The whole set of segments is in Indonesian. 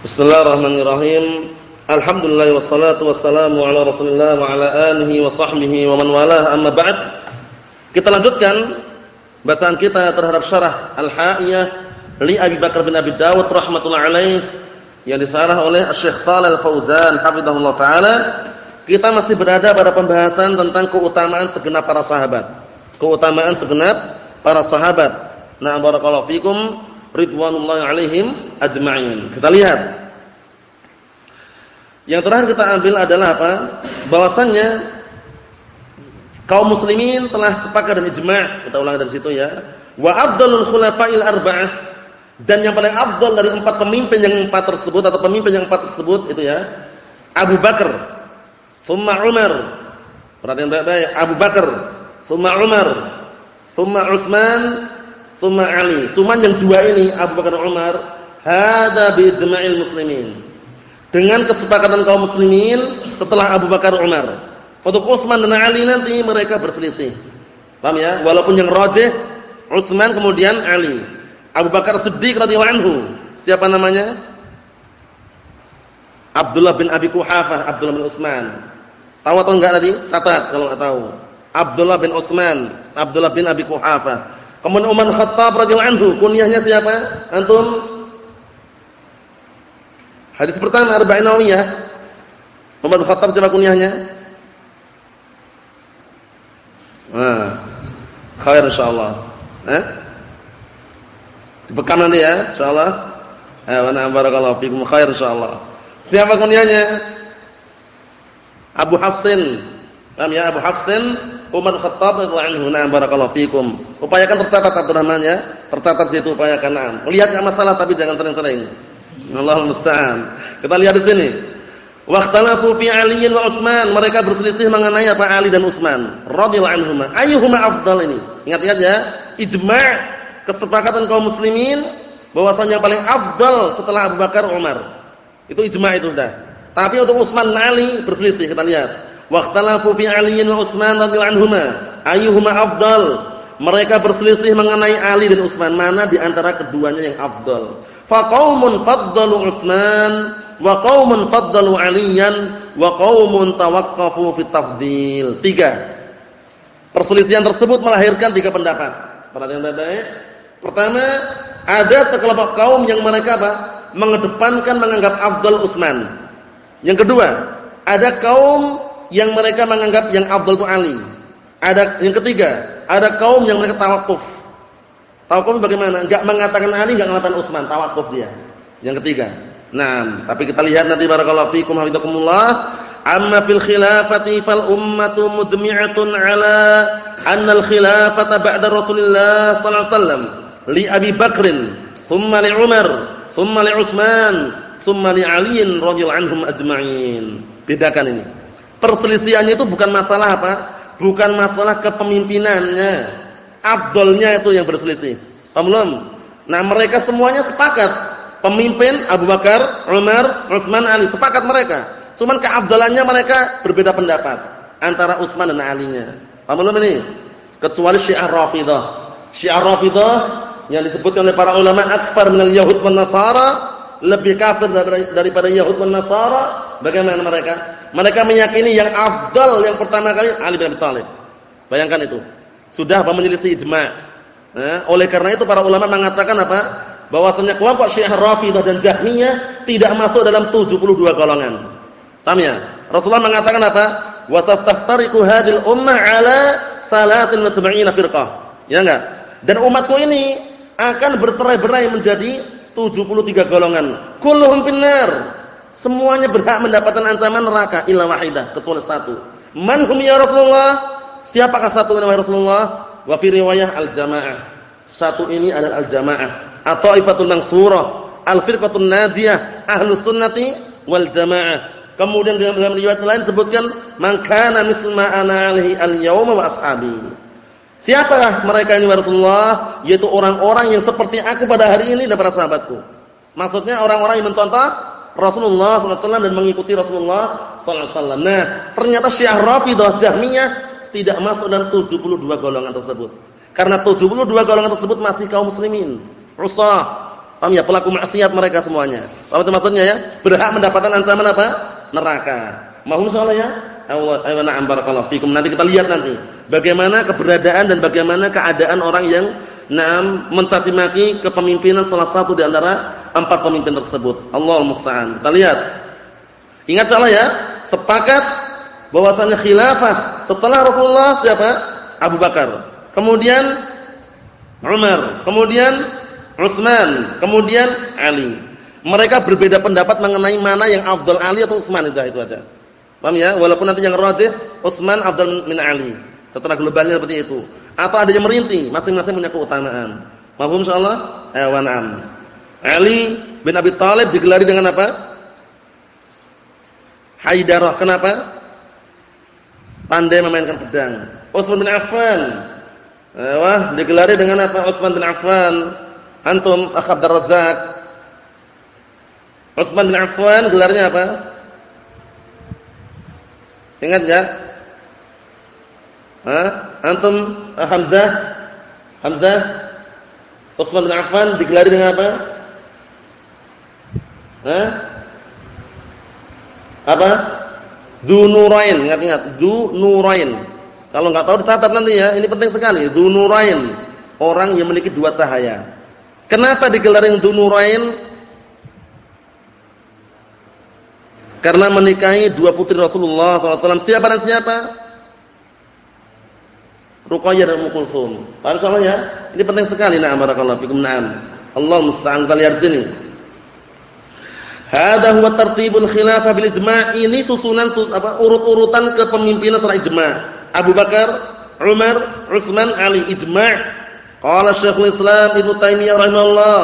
Bismillahirrahmanirrahim. Alhamdulillah wassalatu wassalamu ala Rasulillah wa ala alihi wa sahbihi wa man walah. Amma ba'd. Kita lanjutkan bacaan kita terhadap syarah Al-Ha'iyah li Abi Bakar bin Abi Dawud rahimatullah alaih yang disarah oleh Syekh Shalal Fauzan hafizahullah taala. Kita masih berada pada pembahasan tentang keutamaan segenap para sahabat. Keutamaan segenap para sahabat. Nah, barakallahu fikum ridwanullahi alaihim ajma'in. Kita lihat. Yang terakhir kita ambil adalah apa? Bahwasannya kaum muslimin telah sepakat dan ijma'. Kita ulang dari situ ya. Wa afdalul khulafa'il arba'ah dan yang paling afdal dari empat pemimpin yang empat tersebut atau pemimpin yang empat tersebut itu ya Abu Bakar, summa Umar. Perhatian baik-baik, Abu Bakar, summa Umar, summa Utsman, Tsumma Ali. Cuman yang dua ini Abu Bakar Umar, hada bi ijma'il muslimin. Dengan kesepakatan kaum muslimin setelah Abu Bakar Umar. Untuk Utsman dan Ali nanti mereka berselisih. Paham ya? Walaupun yang rajih Utsman kemudian Ali. Abu Bakar Siddiq radhiyallahu anhu. Siapa namanya? Abdullah bin Abi Quhafah, Abdullah bin Utsman. Tahu atau enggak tadi? Catat kalau enggak tahu. Abdullah bin Utsman, Abdullah bin Abi Quhafah. Kemudian Umar Khattab radhiyallahu anhu, kunyahnya siapa? Antum? Hadis pertama Arba'in Nawawiyah. Umar Khattab siapa kunyahnya? Nah, khair insyaallah. Eh? Dibekam nanti ya, insyaallah. Eh, wa na'am barakallahu fikum khair insyaallah. Siapa kunyahnya? Abu Hafsin. Paham ya Abu Hafsin Umar Khattab radhiyallahu anhu. Nah, barakallahu fikum. Upayakan tercatat Abdurrahman ya. Tercatat situ upayakan. Nah, lihat enggak masalah tapi jangan sering-sering. Allahul musta'an. Kita lihat di sini. Waqtalafu fi Ali wa Utsman. Mereka berselisih mengenai apa Ali dan Utsman radhiyallahu anhuma. Ayyuhuma afdal ini? Ingat-ingat ya. Ijma' kesepakatan kaum muslimin bahwasanya paling afdal setelah Abu Bakar Umar. Itu ijma' itu sudah. Tapi untuk Utsman Ali berselisih. Kita lihat. Waqtalafu fi Ali wa Utsman radhiyallahu anhuma ayyuhuma afdal. Mereka berselisih mengenai Ali dan Utsman, mana di antara keduanya yang afdal. Fa qaumun faddalu Utsman wa qaumun faddalu Aliyan wa qaumun tawaqqafu fi tafdil. Tiga. Perselisihan tersebut melahirkan tiga pendapat. Perhatian baik-baik. Pertama, ada sekelompok kaum yang mereka apa? mengedepankan menganggap afdal Utsman. Yang kedua, ada kaum yang mereka menganggap yang afdal itu Ali. Ada yang ketiga, ada kaum yang mereka tawakuf. Tawakuf bagaimana? Enggak mengatakan Ali, enggak mengatakan Utsman, tawakuf dia. Yang ketiga. Nah, tapi kita lihat nanti barakallahu fikum hafizakumullah. Amma fil khilafati fal ummatu mujmi'atun ala anna al khilafata ba'da Rasulillah sallallahu alaihi wasallam li Abi Bakrin, thumma li Umar, thumma li Utsman, thumma li Ali radhiyallahu anhum ajma'in. Bedakan ini. Perselisihannya itu bukan masalah apa? Bukan masalah kepemimpinannya. Abdulnya itu yang berselisih. Paham? Nah, mereka semuanya sepakat. Pemimpin Abu Bakar, Umar, Utsman, Ali sepakat mereka. Cuman keabdalannya mereka berbeda pendapat antara Utsman dan Ali-nya. Ini? Kecuali Syiah Rafidhah. Syiah Rafidhah yang disebutkan oleh para ulama akfar minal yahud nasara, lebih kafir daripada Yahud dan Nasara. Bagaimana mereka? Mereka meyakini yang afdal yang pertama kali Ali bin Abi Thalib. Bayangkan itu. Sudah apa menyelisih ijma'. Nah, oleh karena itu para ulama mengatakan apa? Bahwasanya kelompok Syiah Rafidhah dan Jahmiyah tidak masuk dalam 72 golongan. Paham ya? Rasulullah mengatakan apa? Wasaftariqu hadil ummah ala salatin wa sab'ina firqah. Ya enggak? Dan umatku ini akan bercerai-berai menjadi 73 golongan. Kulluhum finnar. Semuanya berhak mendapatkan ancaman neraka illa wahidah, kecuali satu. Man hum ya Rasulullah? Siapakah satu nama Rasulullah? Wa fi riwayah al-jamaah. Satu ini adalah al-jamaah. At-taifatul mansurah, al-firqatul najiyah, ahlus sunnati wal jamaah. Kemudian dalam, dalam riwayat lain sebutkan man kana misma ana alaihi al-yauma wa ashabi. Siapakah mereka ini Rasulullah? Yaitu orang-orang yang seperti aku pada hari ini dan para sahabatku. Maksudnya orang-orang yang mencontoh Rasulullah SAW dan mengikuti Rasulullah SAW. Nah, ternyata Syiah Rafidah Jahmiyah tidak masuk dalam 72 golongan tersebut. Karena 72 golongan tersebut masih kaum muslimin. Usah. Paham ya? Pelaku maksiat mereka semuanya. Paham itu maksudnya ya? Berhak mendapatkan ancaman apa? Neraka. Mohon insyaallah ya? Ayo na'am barakallahu fikum. Nanti kita lihat nanti bagaimana keberadaan dan bagaimana keadaan orang yang na'am mencaci maki kepemimpinan salah satu di antara empat pemimpin tersebut. Allah musta'an. Kita lihat. Ingat salah ya? Sepakat bahwasanya khilafah setelah Rasulullah siapa? Abu Bakar. Kemudian Umar, kemudian Utsman, kemudian Ali. Mereka berbeda pendapat mengenai mana yang afdal Ali atau Utsman itu itu aja. Paham ya? Walaupun nanti yang rajih Utsman afdal min Ali. Setelah globalnya seperti itu. Atau ada yang merinci, masing-masing punya keutamaan. Paham insyaallah? Eh wa na'am. Ali bin Abi Thalib digelari dengan apa? Haidarah. Kenapa? Pandai memainkan pedang. Utsman bin Affan. Eh, wah, digelari dengan apa? Utsman bin Affan Antum Akh Abdul Razzaq. Utsman bin Affan gelarnya apa? Ingat enggak? Hah? Antum Hamzah? Hamzah? Utsman bin Affan digelari dengan apa? Hah? Apa? Du Nurain, ingat-ingat, Du Nurain. Kalau enggak tahu dicatat nanti ya, ini penting sekali. Du Nurain, orang yang memiliki dua cahaya. Kenapa digelarin Dunurain? Karena menikahi dua putri Rasulullah SAW. Siapa dan siapa? Ruqayyah dan Ummu Kulsum. Paham soalnya? Ya? Ini penting sekali. Na'am barakallahu fikum. Na'am. Allah musta'an kita lihat sini. Hada huwa tartibul khilafah bil ijma'. Ini susunan apa urut-urutan kepemimpinan secara ijma'. Abu Bakar, Umar, Utsman, Ali ijma'. Qala Syekhul Islam Ibnu Taimiyah rahimahullah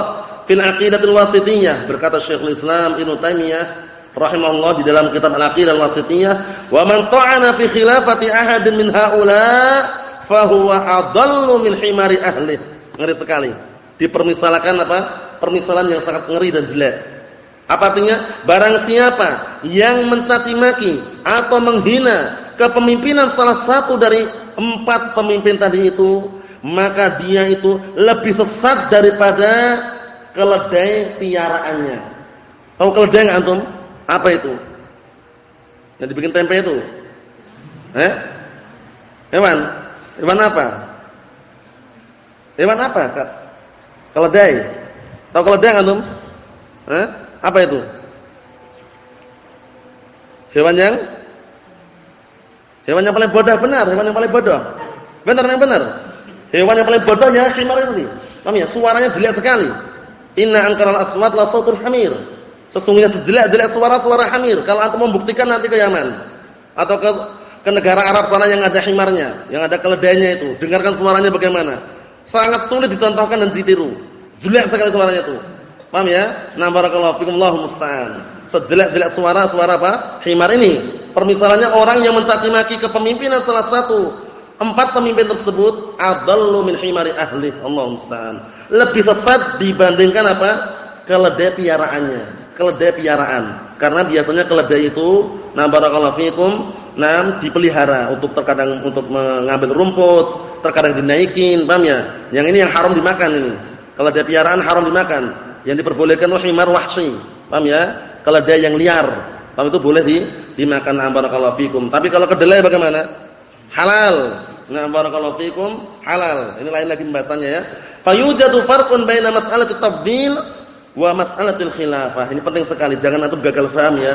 fil Aqidatul Wasithiyah berkata Syekhul Islam Ibnu Taimiyah rahimahullah di dalam kitab Al-Aqidah Al-Wasithiyah wa man ta'ana fi khilafati ahadin min haula fa huwa adallu min himari ahli. Ngeri sekali. Dipermisalkan apa? Permisalan yang sangat ngeri dan jelek. Apa artinya? Barang siapa yang mencaci maki atau menghina kepemimpinan salah satu dari empat pemimpin tadi itu, maka dia itu lebih sesat daripada keledai piaraannya. Tahu keledai enggak antum? Apa itu? Yang dibikin tempe itu. Eh? Hewan. Hewan apa? Hewan apa? Keledai. Tahu keledai enggak antum? Eh? Apa itu? Hewan yang Hewan yang paling bodoh benar, hewan yang paling bodoh. Benar yang benar. Hewan yang paling bodoh ya himar itu. Paham ya? Suaranya jelek sekali. Inna ankaral aswat la sautul hamir. Sesungguhnya sejelek-jelek suara suara hamir. Kalau antum membuktikan nanti ke Yaman atau ke ke negara Arab sana yang ada himarnya, yang ada keledainya itu, dengarkan suaranya bagaimana. Sangat sulit dicontohkan dan ditiru. Jelek sekali suaranya itu. Paham ya? Nah barakallahu fikum Allahu musta'an. Sejelek-jelek suara suara apa? Himar ini. Permisalannya orang yang mencaci maki kepemimpinan salah satu Empat pemimpin tersebut adallu min himari ahli. Allah musta'an. Lebih sesat dibandingkan apa? Keledai piaraannya. Keledai piaraan. Karena biasanya keledai itu nah barakallahu fikum, nah dipelihara untuk terkadang untuk mengambil rumput, terkadang dinaikin, paham ya? Yang ini yang haram dimakan ini. Keledai piaraan haram dimakan. Yang diperbolehkan himar wahsi. Paham ya? Keledai yang liar. Paham itu boleh di dimakan barakallahu fikum. Tapi kalau kedelai bagaimana? halal. Nah, barakallahu fikum, halal. Ini lain lagi pembahasannya ya. Fayujadu farqun baina mas'alati tafdhil wa mas'alatil khilafah. Ini penting sekali, jangan antum gagal paham ya.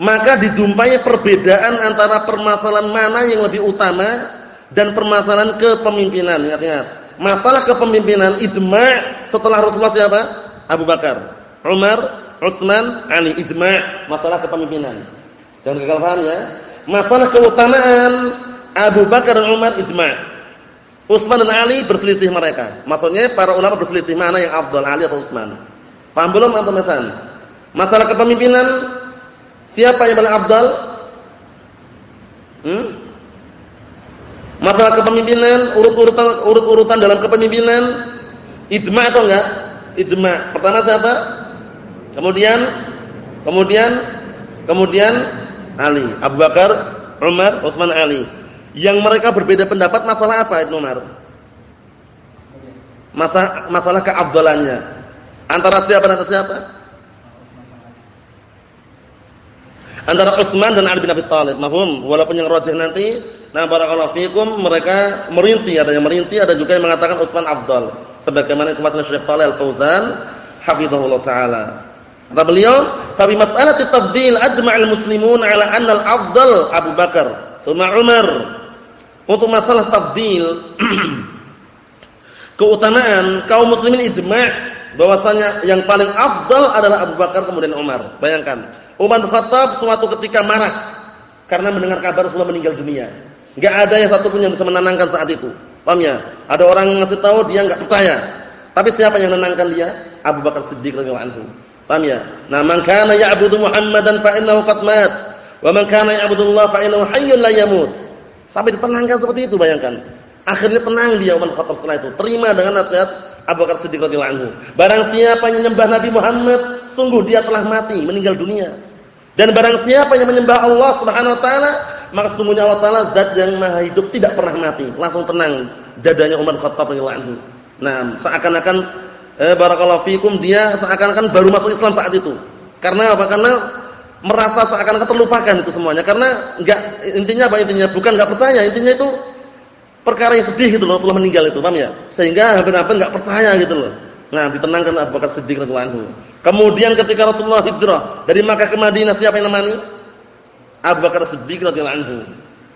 Maka dijumpai perbedaan antara permasalahan mana yang lebih utama dan permasalahan kepemimpinan. Ingat-ingat. Masalah kepemimpinan ijma' setelah Rasulullah siapa? Abu Bakar, Umar, Utsman, Ali ijma' masalah kepemimpinan. Jangan gagal paham ya. Masalah keutamaan Abu Bakar dan Umar ijma'. Utsman dan Ali berselisih mereka. Maksudnya para ulama berselisih mana yang afdal Ali atau Utsman. Paham belum antum mesan? Masalah kepemimpinan siapa yang paling afdal? Hmm? Masalah kepemimpinan, urut-urutan urut-urutan dalam kepemimpinan ijma' atau enggak? Ijma'. Pertama siapa? Kemudian kemudian kemudian Ali, Abu Bakar, Umar, Utsman, Ali. Yang mereka berbeda pendapat masalah apa Ibnu Umar? Masalah masalah keabdalannya. Antara siapa dan siapa? Antara Utsman dan Ali bin Abi Thalib. Mahfum? Walaupun yang rajih nanti, nah barakallahu fikum mereka merinci, ada yang merinci, ada juga yang mengatakan Utsman afdal. Sebagaimana kemarin Syekh Shalih Al-Fauzan hafizahullah taala. Kata beliau, "Fa bi mas'alati tafdil ajma'al muslimun 'ala anna al-afdal Abu Bakar, tsumma Umar." Untuk masalah tafdil keutamaan kaum muslimin ijma' bahwasanya yang paling afdal adalah Abu Bakar kemudian Umar. Bayangkan, Umar bin Khattab suatu ketika marah karena mendengar kabar Rasulullah meninggal dunia. Enggak ada yang satu pun yang bisa menenangkan saat itu. Paham ya? Ada orang ngasih tahu dia enggak percaya. Tapi siapa yang menenangkan dia? Abu Bakar Siddiq radhiyallahu anhu. Paham ya? Nah, man kana ya'budu Muhammadan fa innahu qad mat, wa man kana ya'budu Allah fa innahu hayyun la yamut. Sampai ditenangkan seperti itu bayangkan. Akhirnya tenang dia Umar Khattab setelah itu. Terima dengan nasihat Abu Bakar Siddiq radhiyallahu anhu. Barang siapa yang menyembah Nabi Muhammad, sungguh dia telah mati, meninggal dunia. Dan barang siapa yang menyembah Allah Subhanahu wa taala, maka sungguhnya Allah taala zat yang maha hidup tidak pernah mati. Langsung tenang dadanya Umar Khattab radhiyallahu anhu. Nah, seakan-akan eh, barakallahu fikum dia seakan-akan baru masuk Islam saat itu. Karena apa? Karena merasa seakan-akan terlupakan itu semuanya. Karena enggak intinya apa intinya? Bukan enggak percaya, intinya itu perkara yang sedih gitu loh Rasulullah meninggal itu, paham ya? Sehingga hampir-hampir enggak percaya gitu loh. Nah, ditenangkan Abu Bakar Siddiq radhiyallahu anhu. Kemudian ketika Rasulullah hijrah dari Makkah ke Madinah siapa yang nemani? Abu Bakar Siddiq radhiyallahu anhu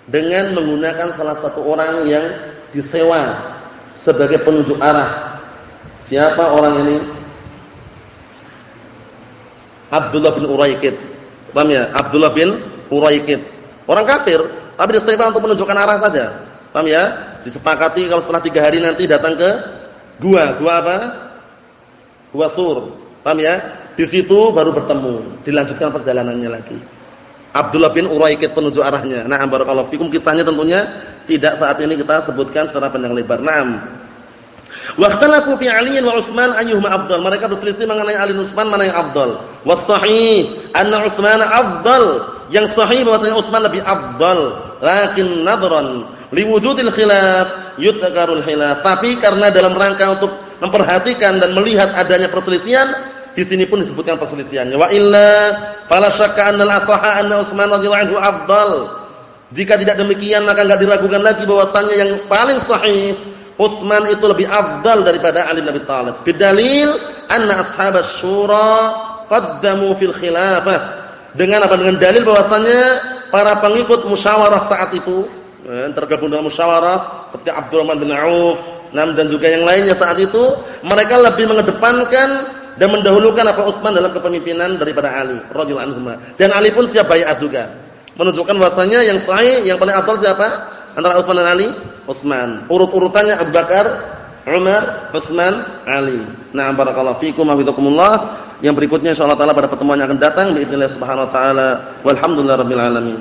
dengan menggunakan salah satu orang yang disewa sebagai penunjuk arah Siapa orang ini? Abdullah bin Uraikid. Paham ya? Abdullah bin Uraikid. Orang kafir, tapi disewa untuk menunjukkan arah saja. Paham ya? Disepakati kalau setelah tiga hari nanti datang ke gua. Gua apa? Gua Sur. Paham ya? Di situ baru bertemu, dilanjutkan perjalanannya lagi. Abdullah bin Uraikid penunjuk arahnya. Nah, barakallahu fikum kisahnya tentunya tidak saat ini kita sebutkan secara panjang lebar. Naam. Wakhtalafu fi Ali wa Utsman ayyuhuma afdal. Mereka berselisih mengenai Ali dan Utsman mana yang afdal. Was sahih anna Utsman afdal. Yang sahih bahwasanya Utsman lebih afdal. Lakin nadran liwujudil khilaf yudzakarul khilaf. Tapi karena dalam rangka untuk memperhatikan dan melihat adanya perselisihan, di sini pun disebutkan perselisihannya. Wa illa fala syakka anna al-asaha anna Utsman radhiyallahu anhu afdal. Jika tidak demikian maka enggak diragukan lagi bahwasanya yang paling sahih Utsman itu lebih afdal daripada Ali bin Abi Thalib. Bidalil anna ashabas syura qaddamu fil khilafah. Dengan apa? Dengan dalil bahwasanya para pengikut musyawarah saat itu eh, tergabung dalam musyawarah seperti Abdurrahman bin Auf, dan juga yang lainnya saat itu mereka lebih mengedepankan dan mendahulukan apa Utsman dalam kepemimpinan daripada Ali radhiyallahu anhu. Dan Ali pun siap baiat juga. Menunjukkan bahwasanya yang sahih yang paling afdal siapa? Antara Utsman dan Ali? Utsman. Urut-urutannya Abu Bakar, Umar, Utsman, Ali. Nah, barakallahu fikum wa Yang berikutnya insyaallah taala pada pertemuan yang akan datang باذن subhanahu wa taala. Walhamdulillahirabbil alamin.